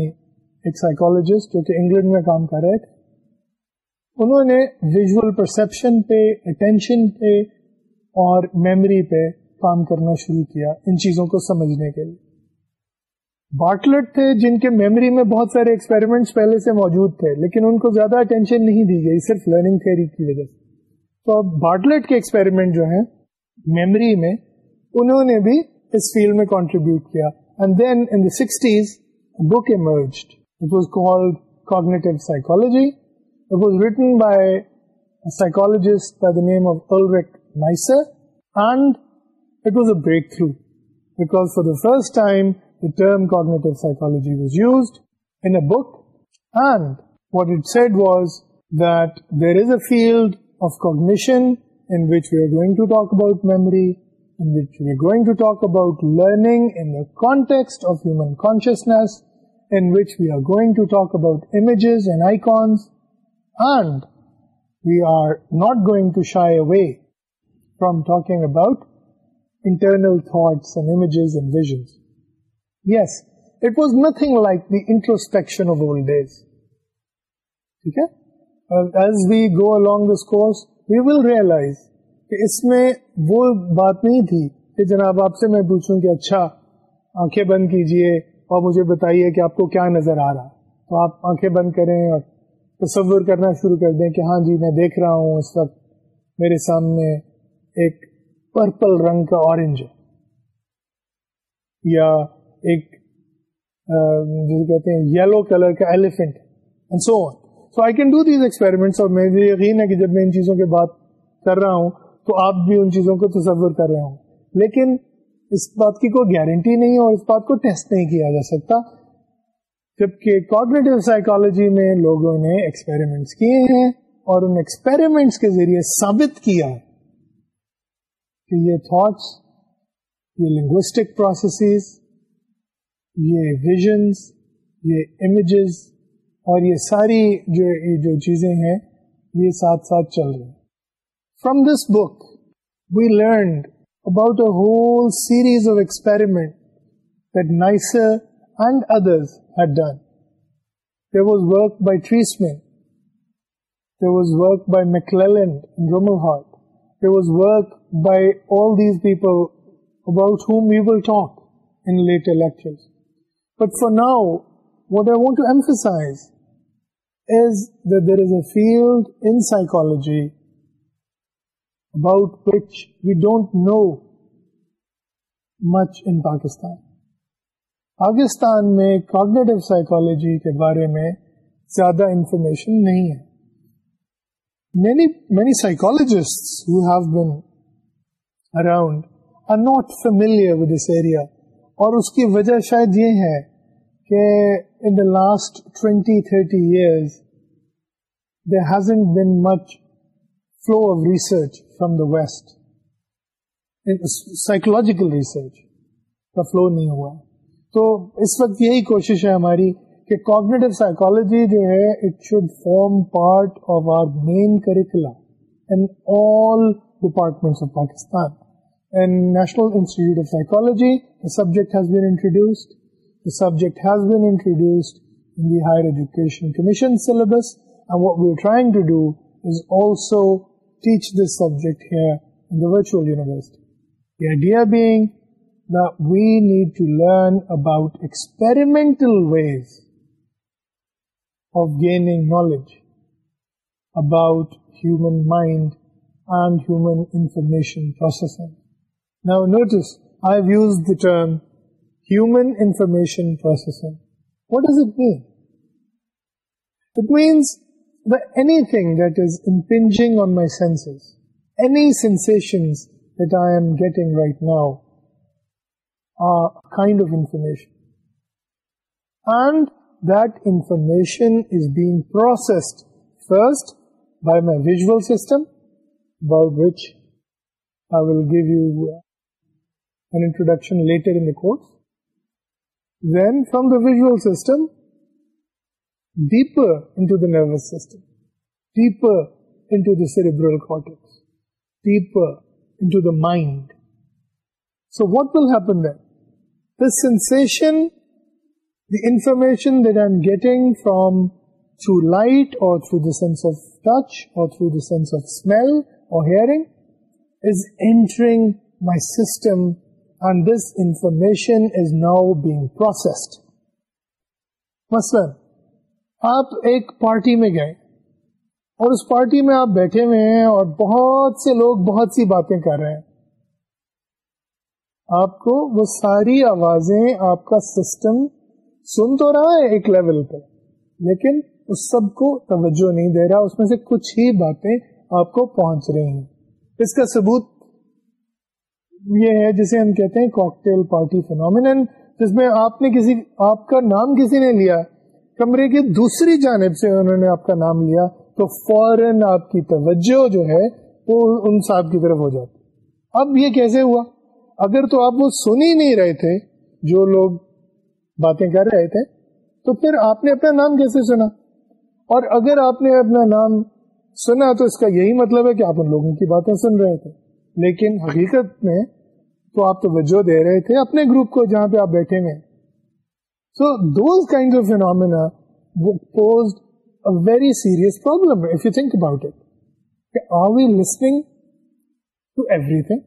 ایک سائیکولوجسٹ جو کہ انگلینڈ میں کام کر رہے تھے انہوں نے ویژول پہ اٹینشن پہ اور میموری پہ کام کرنا شروع کیا ان چیزوں کو سمجھنے کے لیے بارٹلٹ تھے جن کے میموری میں بہت سارے ایکسپیریمنٹس پہلے سے موجود تھے لیکن ان کو زیادہ اٹینشن نہیں دی گئی صرف لرننگ تھیری کی وجہ سے تو اب بارٹلٹ کے ایکسپیریمنٹ جو ہیں میموری میں انہوں نے بھی اس فیلڈ میں کانٹریبیوٹ کیا and then in sixties book emerged was called cognitive psychology just name of it was a breakthroughs for the there is a talk about learning اس میں وہ بات نہیں تھی کہ جناب آپ سے میں پوچھوں کہ اچھا آند کیجیے اور مجھے بتائیے کہ آپ کو کیا نظر آ رہا تو آپ آنکھیں بند کریں اور تصور کرنا شروع کر دیں کہ ہاں جی میں دیکھ رہا ہوں اس وقت میرے سامنے ایک پرپل رنگ کا اورنج یا ایک کہتے ہیں یلو کلر کا elephant so so I can do these experiments اور مجھے یقین ہے کہ جب میں ان چیزوں کی بات کر رہا ہوں تو آپ بھی ان چیزوں کو تصور کر رہے ہوں لیکن اس بات کی کوئی گارنٹی نہیں اور اس بات کو ٹیسٹ نہیں کیا جا سکتا جبکہ کوگنیٹو سائیکالوجی میں لوگوں نے ایکسپیریمنٹس کیے ہیں اور ان ایکسپیریمنٹس کے ذریعے ثابت کیا کہ یہ تھاٹس یہ یہ یہ لنگوسٹک پروسیسز ویژنس امیجز اور یہ ساری جو جو چیزیں ہیں یہ ساتھ ساتھ چل رہی from this book we learned about a whole series of experiment that Neisser and others had done. There was work by Treisman. There was work by McClelland and Rumelhart. There was work by all these people about whom we will talk in later lectures. But for now, what I want to emphasize is that there is a field in psychology about which we don't know much in Pakistan. Pakistan میں cognitive psychology کے بارے میں زیادہ information نہیں ہے many, many psychologists who have been around are not familiar with this area اور اس کی وجہ شاید یہ ہے کہ in the last 20-30 years there hasn't been much flow of research from the west in psychological research the flow نہیں ہوا تو اس وقت یہی کوشش ہے ہماری کہ کوگنیٹو سائیکالوجی جو ہے it should form part of of of our main in all departments Pakistan and national institute psychology the idea being Now we need to learn about experimental ways of gaining knowledge about human mind and human information processing. Now notice, I've used the term human information processing. What does it mean? It means that anything that is impinging on my senses, any sensations that I am getting right now letters when from the visual system deep in nervous system deep in cerebral deep in mind so what will he sensation the information the I am getting from through light اور through the sense of touch اور through the sense of smell اور hearing is entering my system and this information is now being processed مثلاً آپ ایک party میں گئے اور اس party میں آپ بیٹھے ہوئے ہیں اور بہت سے لوگ بہت سی باتیں کر رہے ہیں آپ کو وہ ساری آوازیں آپ کا سسٹم سن تو رہا ہے ایک لیول پہ لیکن اس سب کو توجہ نہیں دے رہا اس میں سے کچھ ہی باتیں آپ کو پہنچ رہی ہیں اس کا ثبوت یہ ہے جسے ہم کہتے ہیں کاکٹیل پارٹی فنومین جس میں آپ نے کسی آپ کا نام کسی نے لیا کمرے کی دوسری جانب سے انہوں نے آپ کا نام لیا تو فوراً آپ کی توجہ جو ہے وہ ان صاحب کی طرف ہو جاتی اب یہ کیسے ہوا اگر تو آپ وہ سن ہی نہیں رہے تھے جو لوگ باتیں کر رہے تھے تو پھر آپ نے اپنا نام کیسے سنا اور اگر آپ نے اپنا نام سنا تو اس کا یہی مطلب ہے کہ آپ ان لوگوں کی باتیں سن رہے تھے لیکن حقیقت میں تو آپ توجہ دے رہے تھے اپنے گروپ کو جہاں پہ آپ بیٹھے ہوئے so those kind of phenomena pose very serious problem if you think about it are we listening to everything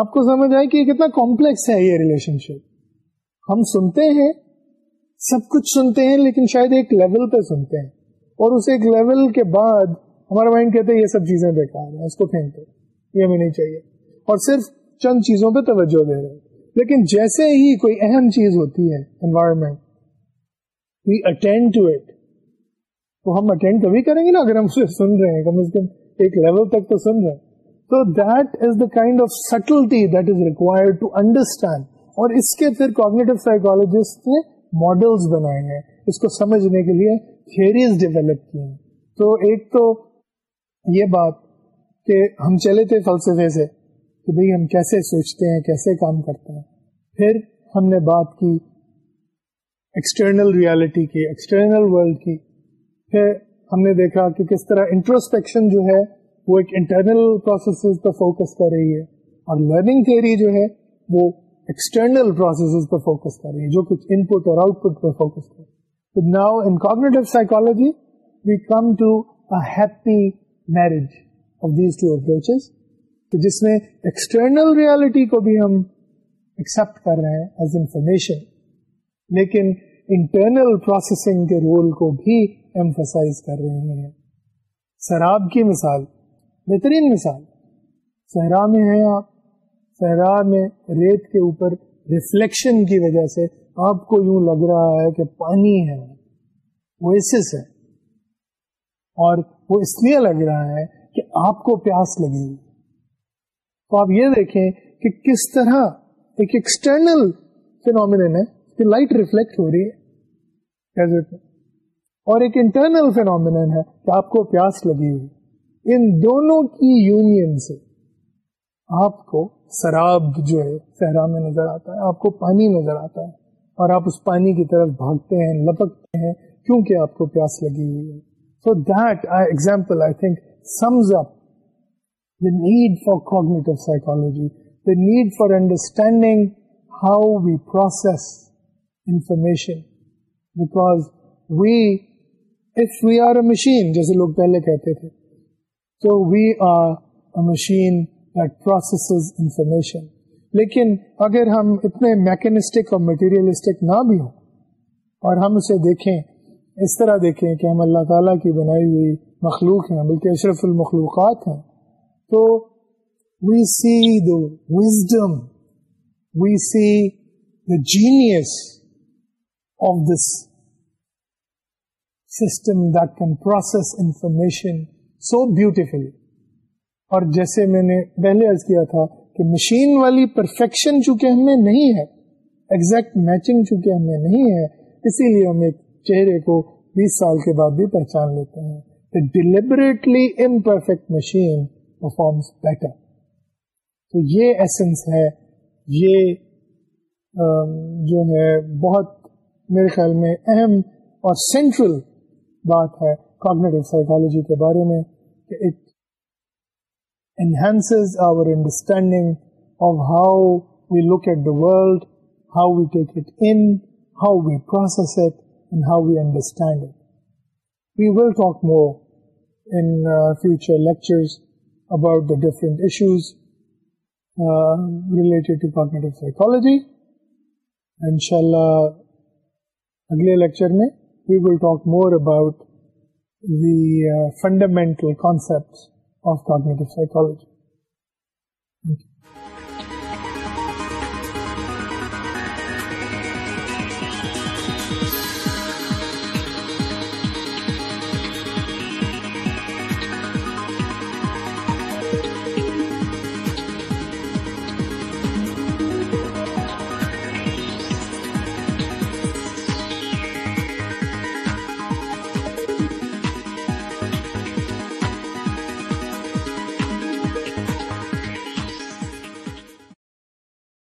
آپ کو سمجھ آئے کہ یہ کتنا کمپلیکس ہے یہ ریلیشن شپ ہم سنتے ہیں سب کچھ سنتے ہیں لیکن شاید ایک لیول پہ سنتے ہیں اور اس ایک لیول کے بعد ہمارا مائنڈ کہتے ہیں یہ سب چیزیں بیکار ہیں اس کو پھینکتے یہ ہمیں نہیں چاہیے اور صرف چند چیزوں پہ توجہ دے رہے ہیں لیکن جیسے ہی کوئی اہم چیز ہوتی ہے environment we attend to it تو ہم اٹینڈ کبھی کریں گے نا اگر ہم اسے سن رہے ہیں کم از کم ایک لیول تک تو سن رہے ہیں تو that is the kind of subtlety that is required to understand اور اس کے پھر کوگنیٹو نے ماڈلس بنائے ہیں اس کو سمجھنے کے لیے تھیریز ڈیولپ کی ہیں تو ایک تو یہ بات کہ ہم چلے تھے فلسفے سے کہ بھائی ہم کیسے سوچتے ہیں کیسے کام کرتے ہیں پھر ہم نے بات کی ایکسٹرنل ریالٹی کی ایکسٹرنل ورلڈ کی پھر ہم نے دیکھا کہ کس طرح انٹروسپیکشن جو ہے وہ ایک انٹرنل پروسیسز پر فوکس کر رہی ہے اور لرننگ تھیری جو ہے وہ ایکسٹرنل پروسیس پر فوکس کر رہی ہے جو کچھ ان پٹ اور آؤٹ پٹ پر فوکس کر رہی ہے now we come to marriage of these two approaches جس میں ایکسٹرنل ریالٹی کو بھی ہم ایکسپٹ کر رہے ہیں ایز انفارمیشن لیکن انٹرنل پروسیسنگ کے رول کو بھی ایمفسائز کر رہے ہیں شراب کی مثال بہترین مثال صحرا میں ہیں آپ صحرا میں ریت کے اوپر ریفلیکشن کی وجہ سے آپ کو یوں لگ رہا ہے کہ پانی ہے وہ اور وہ اس لیے لگ رہا ہے کہ آپ کو پیاس لگی گی تو آپ یہ دیکھیں کہ کس طرح ایک ایکسٹرنل فینومین ہے کہ لائٹ ریفلیکٹ ہو رہی ہے اور ایک انٹرنل فینومین ہے کہ آپ کو پیاس لگی ہوئی ان دونوں کی یونین سے آپ کو شراب جو ہے صحرا میں نظر آتا ہے آپ کو پانی نظر آتا ہے اور آپ اس پانی کی طرف بھاگتے ہیں لپکتے ہیں کیونکہ آپ کو پیاس لگی ہوئی ہے so example I think sums up need for cognitive psychology the need for understanding how we process information because we if we are a machine جیسے لوگ پہلے کہتے تھے تو we are a machine that processes information لیکن اگر ہم اتنے میکینسٹک اور مٹیریلسٹک نہ بھی ہوں اور ہم اسے دیکھیں اس طرح دیکھیں کہ ہم اللہ تعالیٰ کی بنائی ہوئی مخلوق ہیں بلکہ اشرف المخلوقات ہیں تو we see the wisdom we see the genius of this system that can process information so beautifully اور جیسے میں نے پہلے عرض کیا تھا کہ مشین والی پرفیکشن چونکہ ہمیں نہیں ہے ایگزیکٹ میچنگ چونکہ ہمیں نہیں ہے اسی لیے ہم ایک چہرے کو بیس سال کے بعد بھی پہچان لیتے ہیں deliberately in perfect machine performs better تو یہ ایسنس ہے یہ جو ہے بہت میرے خیال میں اہم اور سینٹرل بات ہے کاگنیٹو سائیکالوجی کے بارے میں کہ it enhances our understanding of how we look at the world how we take it in how we process it and how we understand it we will talk more in future lectures about the different issues cognitive psychology ان شاء اللہ اگلے lecture میں we will talk more about fundamental concept of computer psychology